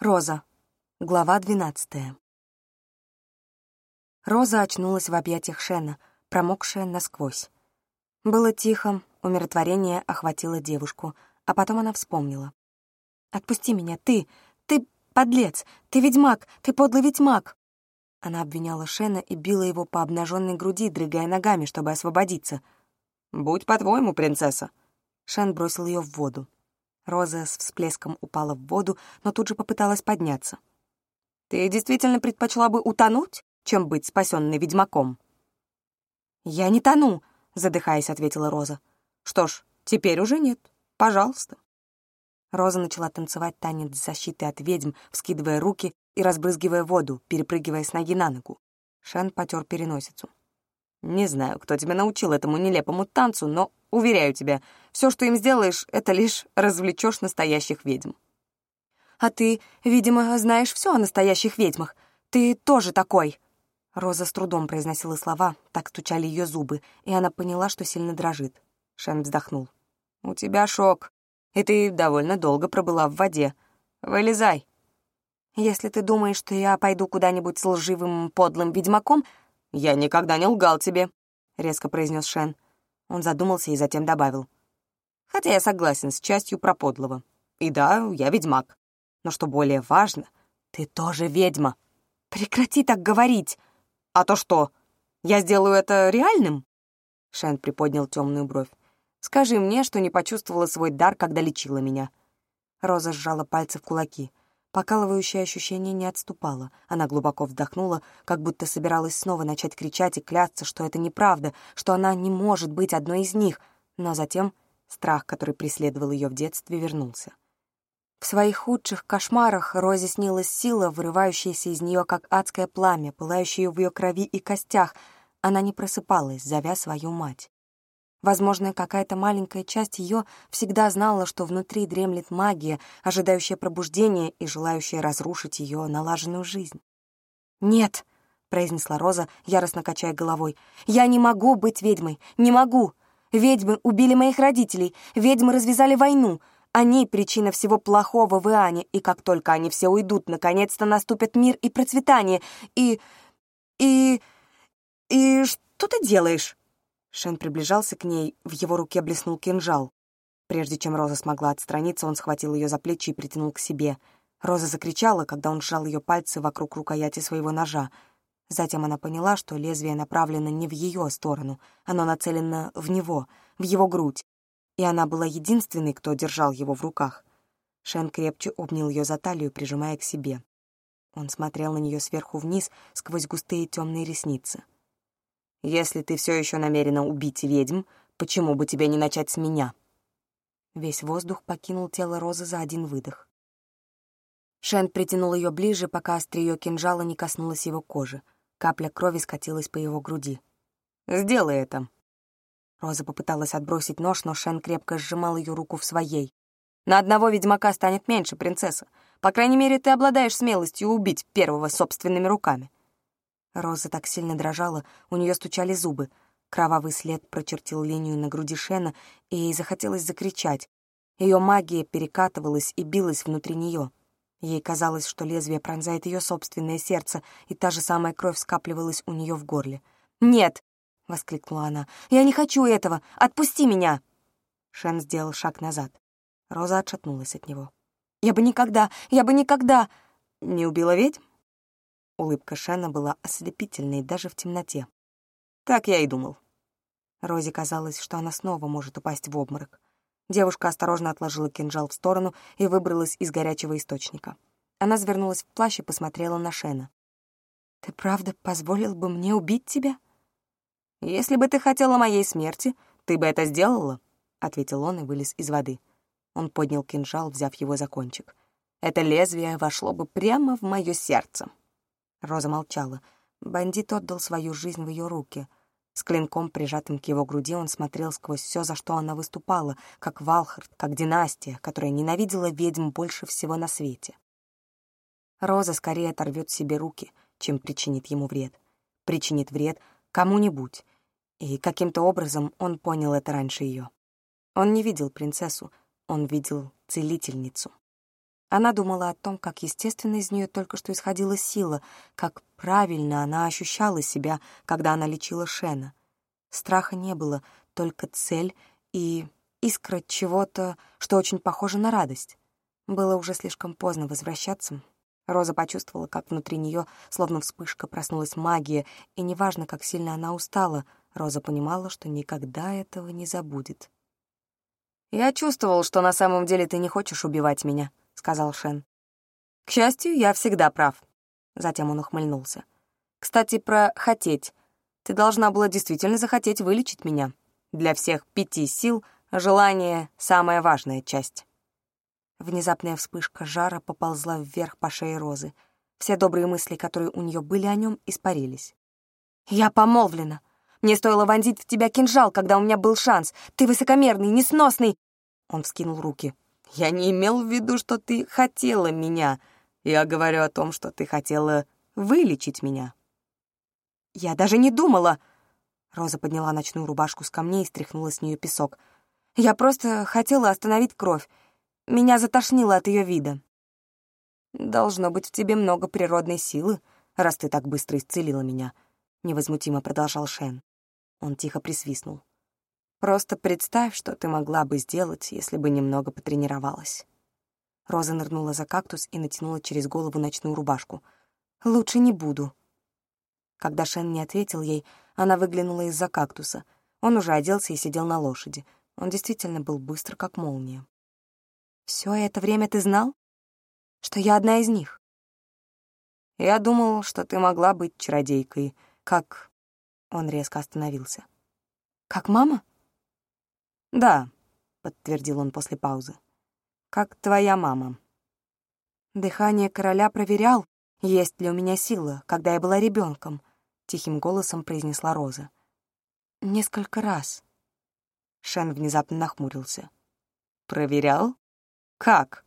Роза. Глава двенадцатая. Роза очнулась в объятиях Шена, промокшая насквозь. Было тихо, умиротворение охватило девушку, а потом она вспомнила. «Отпусти меня, ты! Ты подлец! Ты ведьмак! Ты подлый ведьмак!» Она обвиняла Шена и била его по обнаженной груди, дрыгая ногами, чтобы освободиться. «Будь по-твоему, принцесса!» Шен бросил ее в воду. Роза с всплеском упала в воду, но тут же попыталась подняться. «Ты действительно предпочла бы утонуть, чем быть спасенной ведьмаком?» «Я не тону», — задыхаясь, ответила Роза. «Что ж, теперь уже нет. Пожалуйста». Роза начала танцевать танец защиты от ведьм, вскидывая руки и разбрызгивая воду, перепрыгивая с ноги на ногу. Шен потер переносицу. «Не знаю, кто тебя научил этому нелепому танцу, но Уверяю тебя, все, что им сделаешь, это лишь развлечешь настоящих ведьм. А ты, видимо, знаешь все о настоящих ведьмах. Ты тоже такой. Роза с трудом произносила слова, так стучали ее зубы, и она поняла, что сильно дрожит. Шен вздохнул. «У тебя шок, и ты довольно долго пробыла в воде. Вылезай». «Если ты думаешь, что я пойду куда-нибудь с лживым подлым ведьмаком...» «Я никогда не лгал тебе», — резко произнес Шен. Он задумался и затем добавил. «Хотя я согласен с частью про подлого. И да, я ведьмак. Но что более важно, ты тоже ведьма. Прекрати так говорить. А то что, я сделаю это реальным?» Шен приподнял темную бровь. «Скажи мне, что не почувствовала свой дар, когда лечила меня». Роза сжала пальцы в кулаки. Покалывающее ощущение не отступало. Она глубоко вдохнула, как будто собиралась снова начать кричать и клясться, что это неправда, что она не может быть одной из них. Но затем страх, который преследовал ее в детстве, вернулся. В своих худших кошмарах Розе снилась сила, вырывающаяся из нее как адское пламя, пылающее в ее крови и костях. Она не просыпалась, зовя свою мать. Возможно, какая-то маленькая часть ее всегда знала, что внутри дремлет магия, ожидающая пробуждения и желающая разрушить ее налаженную жизнь. «Нет», — произнесла Роза, яростно качая головой, — «я не могу быть ведьмой, не могу. Ведьмы убили моих родителей, ведьмы развязали войну. Они — причина всего плохого в Иоанне, и как только они все уйдут, наконец-то наступят мир и процветание. И... и... и что ты делаешь?» Шен приближался к ней, в его руке блеснул кинжал. Прежде чем Роза смогла отстраниться, он схватил ее за плечи и притянул к себе. Роза закричала, когда он сжал ее пальцы вокруг рукояти своего ножа. Затем она поняла, что лезвие направлено не в ее сторону, оно нацелено в него, в его грудь, и она была единственной, кто держал его в руках. Шен крепче обнял ее за талию, прижимая к себе. Он смотрел на нее сверху вниз сквозь густые темные ресницы. Если ты все еще намерена убить ведьм, почему бы тебе не начать с меня?» Весь воздух покинул тело Розы за один выдох. Шен притянул ее ближе, пока острие кинжала не коснулось его кожи. Капля крови скатилась по его груди. «Сделай это!» Роза попыталась отбросить нож, но Шен крепко сжимал ее руку в своей. «На одного ведьмака станет меньше, принцесса. По крайней мере, ты обладаешь смелостью убить первого собственными руками. Роза так сильно дрожала, у нее стучали зубы. Кровавый след прочертил линию на груди Шена, и ей захотелось закричать. Ее магия перекатывалась и билась внутри нее. Ей казалось, что лезвие пронзает ее собственное сердце, и та же самая кровь скапливалась у нее в горле. «Нет!» — воскликнула она. «Я не хочу этого! Отпусти меня!» Шен сделал шаг назад. Роза отшатнулась от него. «Я бы никогда! Я бы никогда!» «Не убила ведьм?» Улыбка Шена была ослепительной даже в темноте. Так я и думал. Розе казалось, что она снова может упасть в обморок. Девушка осторожно отложила кинжал в сторону и выбралась из горячего источника. Она завернулась в плащ и посмотрела на Шена. «Ты правда позволил бы мне убить тебя?» «Если бы ты хотела моей смерти, ты бы это сделала», — ответил он и вылез из воды. Он поднял кинжал, взяв его за кончик. «Это лезвие вошло бы прямо в мое сердце». Роза молчала. Бандит отдал свою жизнь в ее руки. С клинком, прижатым к его груди, он смотрел сквозь все, за что она выступала, как Валхард, как династия, которая ненавидела ведьм больше всего на свете. Роза скорее оторвет себе руки, чем причинит ему вред. Причинит вред кому-нибудь. И каким-то образом он понял это раньше ее. Он не видел принцессу, он видел целительницу. Она думала о том, как естественно из нее только что исходила сила, как правильно она ощущала себя, когда она лечила Шена. Страха не было, только цель и искра чего-то, что очень похоже на радость. Было уже слишком поздно возвращаться. Роза почувствовала, как внутри нее, словно вспышка, проснулась магия, и неважно, как сильно она устала, Роза понимала, что никогда этого не забудет. «Я чувствовал, что на самом деле ты не хочешь убивать меня», — сказал Шен. «К счастью, я всегда прав». Затем он ухмыльнулся. «Кстати, про «хотеть». Ты должна была действительно захотеть вылечить меня. Для всех пяти сил желание — самая важная часть». Внезапная вспышка жара поползла вверх по шее Розы. Все добрые мысли, которые у нее были о нем, испарились. «Я помолвлена. Мне стоило вонзить в тебя кинжал, когда у меня был шанс. Ты высокомерный, несносный...» Он вскинул руки. «Я не имел в виду, что ты хотела меня. Я говорю о том, что ты хотела вылечить меня». «Я даже не думала...» Роза подняла ночную рубашку с камней и стряхнула с нее песок. «Я просто хотела остановить кровь. Меня затошнило от ее вида. «Должно быть в тебе много природной силы, раз ты так быстро исцелила меня», — невозмутимо продолжал Шен. Он тихо присвистнул. «Просто представь, что ты могла бы сделать, если бы немного потренировалась». Роза нырнула за кактус и натянула через голову ночную рубашку. «Лучше не буду». Когда Шен не ответил ей, она выглянула из-за кактуса. Он уже оделся и сидел на лошади. Он действительно был быстр, как молния. Все это время ты знал, что я одна из них? Я думал, что ты могла быть чародейкой, как... Он резко остановился. Как мама? Да, подтвердил он после паузы. Как твоя мама. Дыхание короля проверял, есть ли у меня сила, когда я была ребенком, тихим голосом произнесла Роза. Несколько раз. Шен внезапно нахмурился. Проверял? «Как?»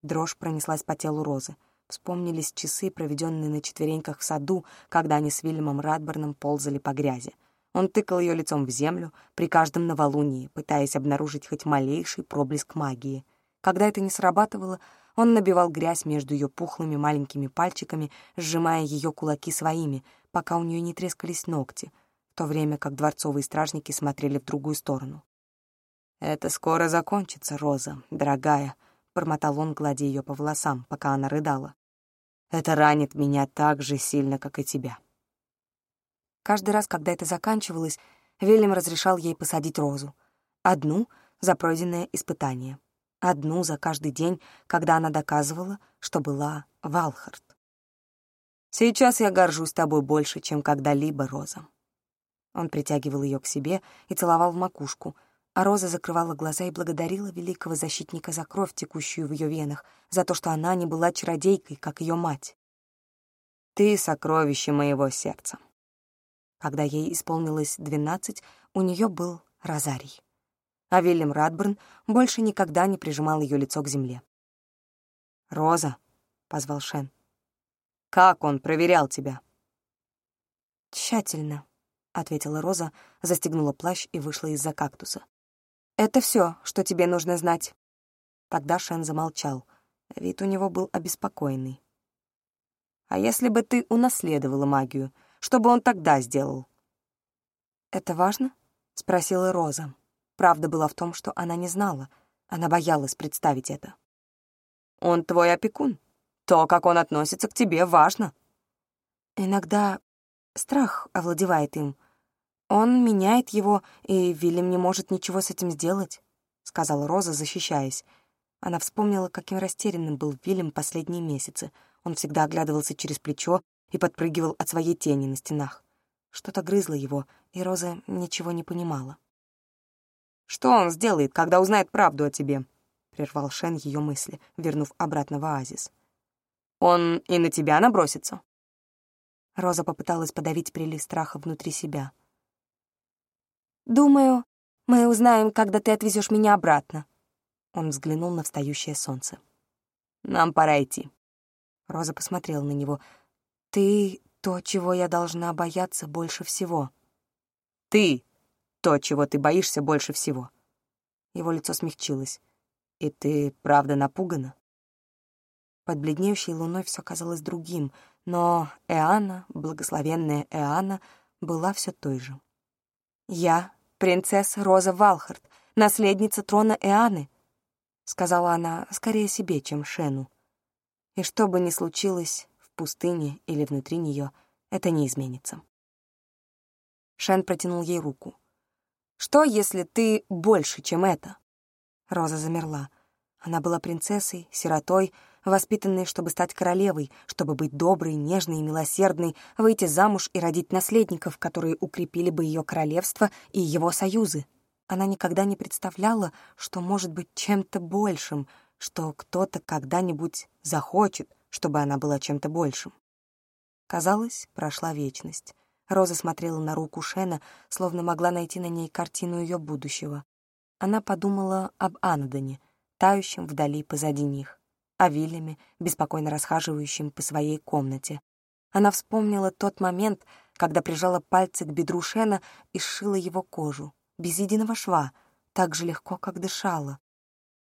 Дрожь пронеслась по телу Розы. Вспомнились часы, проведенные на четвереньках в саду, когда они с Вильямом Радберном ползали по грязи. Он тыкал ее лицом в землю при каждом новолунии, пытаясь обнаружить хоть малейший проблеск магии. Когда это не срабатывало, он набивал грязь между ее пухлыми маленькими пальчиками, сжимая ее кулаки своими, пока у нее не трескались ногти, в то время как дворцовые стражники смотрели в другую сторону. «Это скоро закончится, Роза, дорогая», — бормотал он, гладя ее по волосам, пока она рыдала. «Это ранит меня так же сильно, как и тебя». Каждый раз, когда это заканчивалось, Вильям разрешал ей посадить розу. Одну за пройденное испытание. Одну за каждый день, когда она доказывала, что была Валхард. «Сейчас я горжусь тобой больше, чем когда-либо, Роза». Он притягивал ее к себе и целовал в макушку, а Роза закрывала глаза и благодарила великого защитника за кровь, текущую в ее венах, за то, что она не была чародейкой, как ее мать. «Ты — сокровище моего сердца». Когда ей исполнилось двенадцать, у нее был розарий. А Вильям Радберн больше никогда не прижимал ее лицо к земле. «Роза», — позвал Шен, — «как он проверял тебя?» «Тщательно», — ответила Роза, застегнула плащ и вышла из-за кактуса. Это все, что тебе нужно знать. Тогда Шен замолчал. Вид у него был обеспокоенный. А если бы ты унаследовала магию, что бы он тогда сделал? Это важно? спросила Роза. Правда была в том, что она не знала. Она боялась представить это. Он твой опекун. То, как он относится к тебе, важно. Иногда страх овладевает им, он меняет его, и Вильям не может ничего с этим сделать», — сказала Роза, защищаясь. Она вспомнила, каким растерянным был Вильям последние месяцы. Он всегда оглядывался через плечо и подпрыгивал от своей тени на стенах. Что-то грызло его, и Роза ничего не понимала. «Что он сделает, когда узнает правду о тебе?» — прервал Шен ее мысли, вернув обратно в оазис. «Он и на тебя набросится?» Роза попыталась подавить прилив страха внутри себя — «Думаю, мы узнаем, когда ты отвезешь меня обратно». Он взглянул на встающее солнце. «Нам пора идти». Роза посмотрела на него. «Ты — то, чего я должна бояться больше всего». «Ты — то, чего ты боишься больше всего». Его лицо смягчилось. «И ты правда напугана?» Под бледнеющей луной все казалось другим, но Эана, благословенная Эана, была все той же. «Я — принцесса Роза Валхард, наследница трона Эаны», — сказала она скорее себе, чем Шену. И что бы ни случилось пустыне или внутри нее, это не изменится. Шен протянул ей руку. «Что, если ты больше, чем это?» Роза замерла. Она была принцессой, сиротой, воспитанной, чтобы стать королевой, чтобы быть доброй, нежной и милосердной, выйти замуж и родить наследников, которые укрепили бы ее королевство и его союзы. Она никогда не представляла, что может быть чем-то большим, что кто-то когда-нибудь захочет, чтобы она была чем-то большим. Казалось, прошла вечность. Роза смотрела на руку Шена, словно могла найти на ней картину ее будущего. Она подумала об Анадоне, тающем вдали позади них, о Вильяме, беспокойно расхаживающем по своей комнате. Она вспомнила тот момент, когда прижала пальцы к бедру Шена и сшила его кожу, без единого шва, так же легко, как дышала.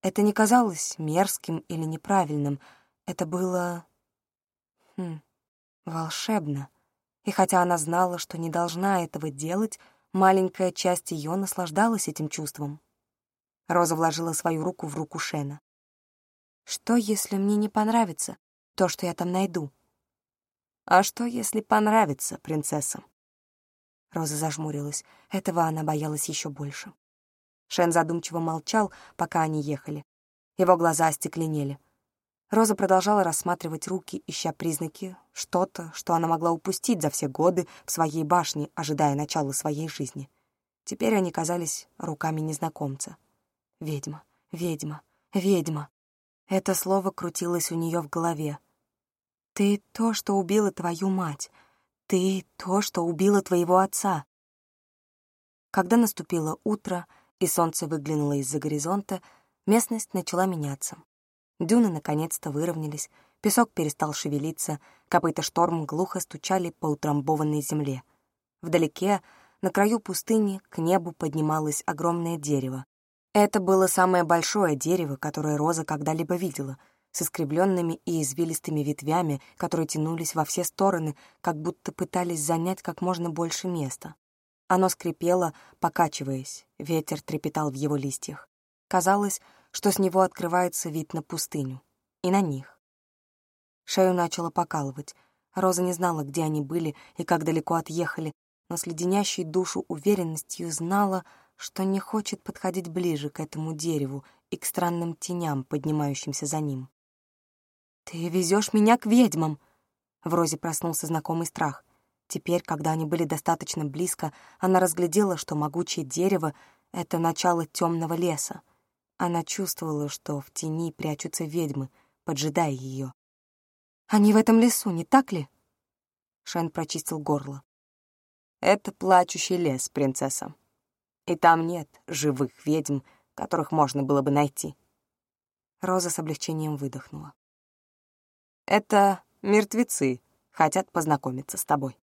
Это не казалось мерзким или неправильным, это было... Хм, волшебно. И хотя она знала, что не должна этого делать, маленькая часть ее наслаждалась этим чувством. Роза вложила свою руку в руку Шена. «Что, если мне не понравится то, что я там найду?» «А что, если понравится, принцесса?» Роза зажмурилась. Этого она боялась еще больше. Шен задумчиво молчал, пока они ехали. Его глаза остекленели. Роза продолжала рассматривать руки, ища признаки, что-то, что она могла упустить за все годы в своей башне, ожидая начала своей жизни. Теперь они казались руками незнакомца. Ведьма, ведьма, ведьма. Это слово крутилось у нее в голове. Ты то, что убила твою мать. Ты то, что убила твоего отца. Когда наступило утро и солнце выглянуло из-за горизонта, местность начала меняться. Дюны наконец-то выровнялись, песок перестал шевелиться, копыта шторм глухо стучали по утрамбованной земле. Вдалеке, на краю пустыни, к небу поднималось огромное дерево. Это было самое большое дерево, которое Роза когда-либо видела, с искривленными и извилистыми ветвями, которые тянулись во все стороны, как будто пытались занять как можно больше места. Оно скрипело, покачиваясь, ветер трепетал в его листьях. Казалось, что с него открывается вид на пустыню. И на них. Шею начало покалывать. Роза не знала, где они были и как далеко отъехали, но с леденящей душу уверенностью знала, что не хочет подходить ближе к этому дереву и к странным теням, поднимающимся за ним. «Ты везешь меня к ведьмам!» В Розе проснулся знакомый страх. Теперь, когда они были достаточно близко, она разглядела, что могучее дерево — это начало темного леса. Она чувствовала, что в тени прячутся ведьмы, поджидая ее. «Они в этом лесу, не так ли?» Шен прочистил горло. «Это плачущий лес, принцесса», и там нет живых ведьм, которых можно было бы найти. Роза с облегчением выдохнула. Это мертвецы хотят познакомиться с тобой.